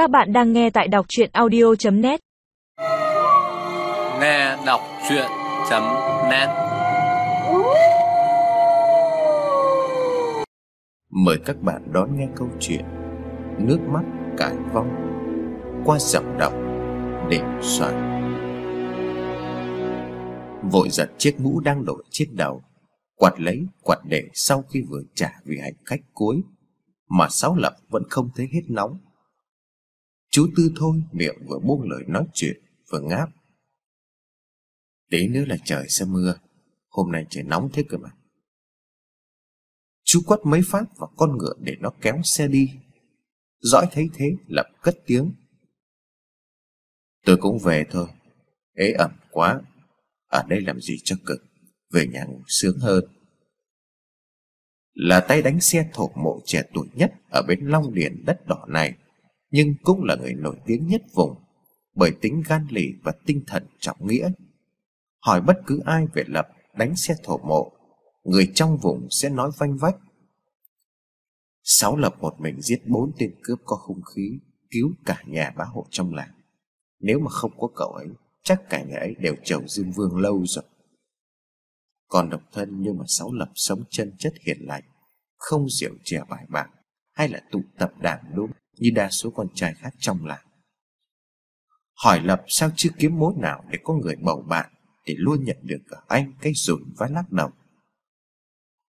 Các bạn đang nghe tại đọc chuyện audio.net Nghe đọc chuyện.net Mời các bạn đón nghe câu chuyện Nước mắt cải vong Qua giọng đọc Để soạn. Vội giật chiếc mũ đang đội trên đầu Quạt lấy quạt để sau khi vừa trả vì hành khách cuối Mà Sáu Lập vẫn không thấy hết nóng Chú Tư thôi, miệng vừa buông lời nói chuyện, Vừa ngáp. Tí nữa là trời sẽ mưa, Hôm nay trời nóng thế cơ mà. Chú quát mấy phát vào con ngựa để nó kéo xe đi. Dõi thấy thế, lập cất tiếng. Tôi cũng về thôi, Ế ẩm quá. Ở đây làm gì cho cực, Về nhà ngủ sướng hơn. Là tay đánh xe thổ mộ trẻ tuổi nhất Ở bên Long Điền đất đỏ này. Nhưng cũng là người nổi tiếng nhất vùng, Bởi tính gan lì và tinh thần trọng nghĩa. Hỏi bất cứ ai về lập đánh xe thổ mộ, Người trong vùng sẽ nói vanh vách. Sáu lập một mình giết bốn tên cướp có hung khí, Cứu cả nhà bá hộ trong làng. Nếu mà không có cậu ấy, Chắc cả nhà ấy đều chầu dương vương lâu rồi. Còn độc thân nhưng mà Sáu lập sống chân chất hiền lành, Không rượu chè bài bạc Hay là tụ tập đảng đúng như đa số con trai khác trong làng. Hỏi lập sao chưa kiếm mối nào Để có người bầu bạn Để luôn nhận được ở anh cái rủi và lắc đầu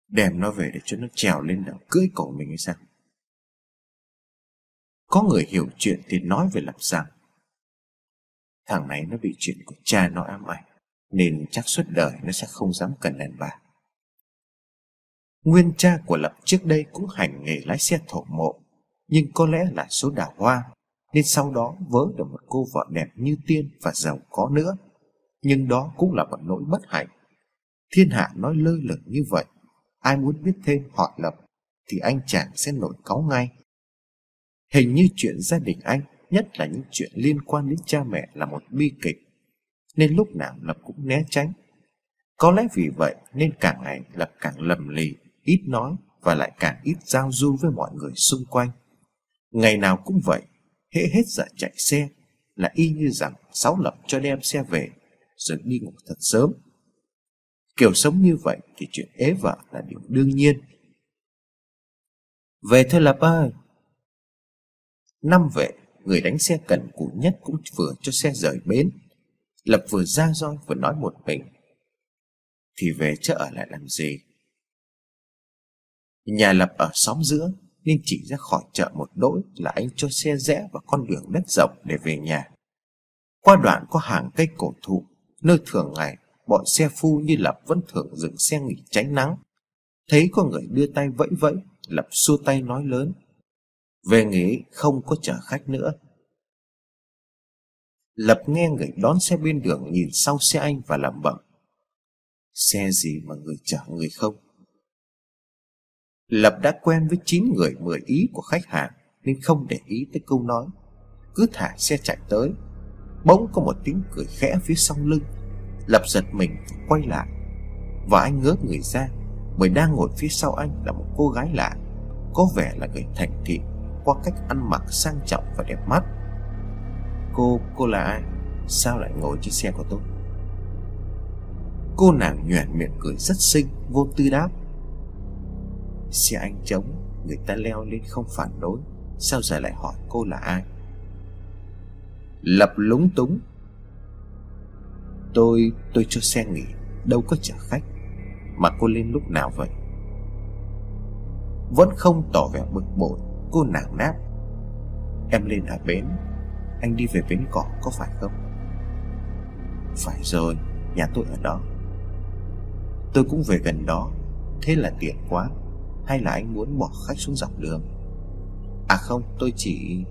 Đem nó về để cho nó trèo lên đầu cưỡi cổ mình hay sao? Có người hiểu chuyện thì nói về lập rằng, Thằng này nó bị chuyện của cha nó ám ảnh, Nên chắc suốt đời nó sẽ không dám cần đàn bà. Nguyên cha của Lập trước đây cũng hành nghề lái xe thổ mộ nhưng có lẽ là số đào hoa Nên sau đó vớ được một cô vợ đẹp như tiên và giàu có nữa Nhưng đó cũng là một nỗi bất hạnh Thiên hạ nói lơ lửng như vậy ai muốn biết thêm họ Lập thì anh chàng sẽ nổi cáu ngay. Hình như chuyện gia đình anh, nhất là những chuyện liên quan đến cha mẹ là một bi kịch, nên lúc nào Lập cũng né tránh. Có lẽ vì vậy nên càng ngày Lập càng lầm lì, ít nói và lại càng ít giao du với mọi người xung quanh. Ngày nào cũng vậy, hễ hết giờ chạy xe là y như rằng Sáu Lập cho đem xe về rồi đi ngủ thật sớm Kiểu sống như vậy thì chuyện ế vợ là điều đương nhiên. Về thôi Lập ơi! Năm vệ, người đánh xe cần cù nhất cũng vừa cho xe rời bến. Lập vừa ra roi vừa nói một mình. Thì về chứ ở lại làm gì? Nhà Lập ở xóm giữa nên chỉ ra khỏi chợ một nỗi là anh cho xe rẽ vào con đường đất rộng để về nhà. Qua đoạn có hàng cây cổ thụ, nơi thường ngày bọn xe phu như Lập vẫn thường dừng xe nghỉ tránh nắng. Thấy có người đưa tay vẫy vẫy, Lập xua tay nói lớn. Về nghỉ không có chở khách nữa. Lập nghe người đón xe bên đường nhìn sau xe anh và lẩm bẩm. Xe gì mà người chở người không? Lập đã quen với 9 người 10 ý của khách hàng nên không để ý tới câu nói. Cứ thả xe chạy tới. Bỗng có một tiếng cười khẽ phía sau lưng Lập giật mình quay lại Và anh ngước người ra Bởi đang ngồi phía sau anh là một cô gái lạ Có vẻ là người thành thị Qua cách ăn mặc sang trọng và đẹp mắt Cô, cô là ai? Sao lại ngồi trên xe của tôi? Cô nàng nhoẻn miệng cười rất xinh Vô tư đáp Xe anh trống Người ta leo lên không phản đối. Sao giờ lại hỏi cô là ai? Lập lúng túng. Tôi, tôi cho xe nghỉ Đâu có chở khách. Mà cô lên lúc nào vậy? Vẫn không tỏ vẻ bực bội Cô nàng náp Em lên ở bến Anh đi về bến cỏ có phải không? Phải rồi Nhà tôi ở đó. Tôi cũng về gần đó Thế là tiện quá. Hay là anh muốn bỏ khách xuống dọc đường À không tôi chỉ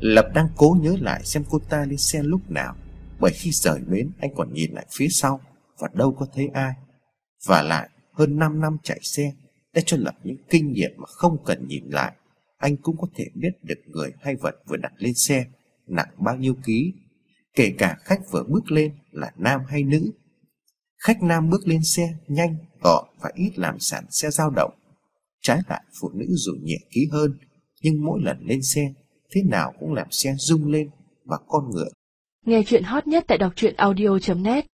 Lập đang cố nhớ lại xem cô ta lên xe lúc nào bởi khi rời bến anh còn nhìn lại phía sau và đâu có thấy ai. Và lại hơn 5 năm chạy xe đã cho Lập những kinh nghiệm mà không cần nhìn lại. Anh cũng có thể biết được người hay vật vừa đặt lên xe nặng bao nhiêu ký, kể cả khách vừa bước lên là nam hay nữ. Khách nam bước lên xe nhanh, gọn và ít làm sản xe dao động. Trái lại phụ nữ dù nhẹ ký hơn, nhưng mỗi lần lên xe thế nào cũng làm xe rung lên và con ngựa Nghe chuyện hot nhất tại đọc truyện audio.net